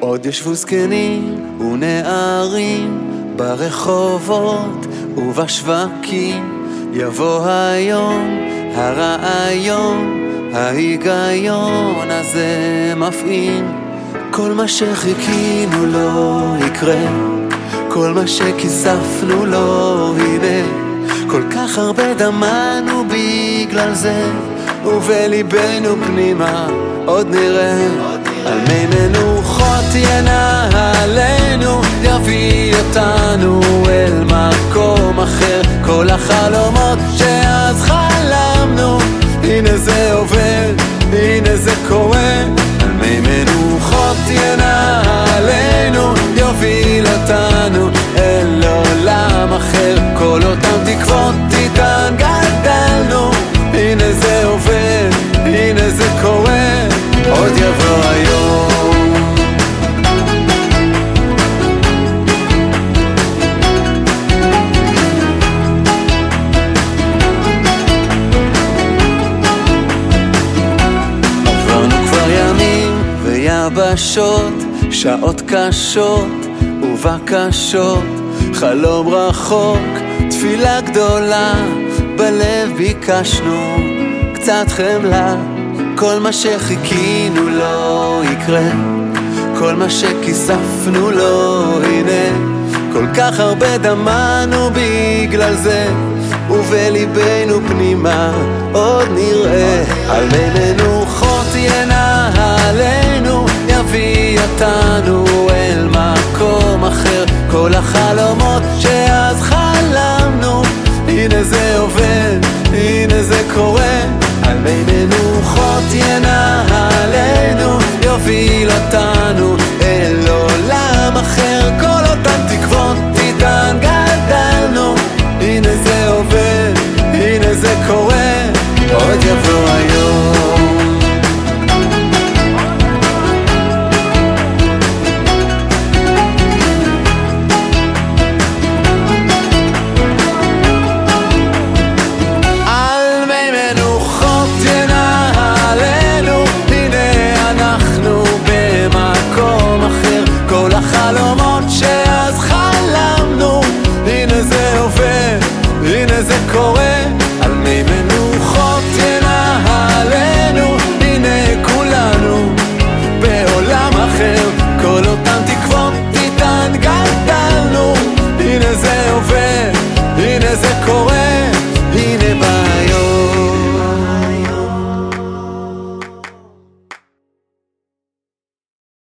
עוד ישבו זקנים ונערים ברחובות ובשווקים. יבוא היום הרעיון ההיגיון הזה מפעים כל מה שחיכינו לא יקרה כל מה שכיספנו לא הנה. כל כך הרבה דמענו בגלל זה ובליבנו פנימה עוד נראה. על מי עובר, הנה זה קורה על מי מנוחות ינהלנו ויבשות, שעות קשות ובקשות, חלום רחוק, תפילה גדולה, בלב ביקשנו קצת חמלה, כל מה שחיכינו לא יקרה, כל מה שכיספנו לא הנה, כל כך הרבה דמענו בגלל זה, ובליבנו פנימה עוד נראה. על מי מנוחות ינהלנו אותנו אל מקום אחר. כל החלומות שאז חלמנו הנה זה עובד, הנה זה קורה. על מי מנוחות ינהלנו יוביל אותנו אל עולם אחר. כל אותן תקוות איתן גדלנו הנה זה עובד, הנה זה קורה. עוד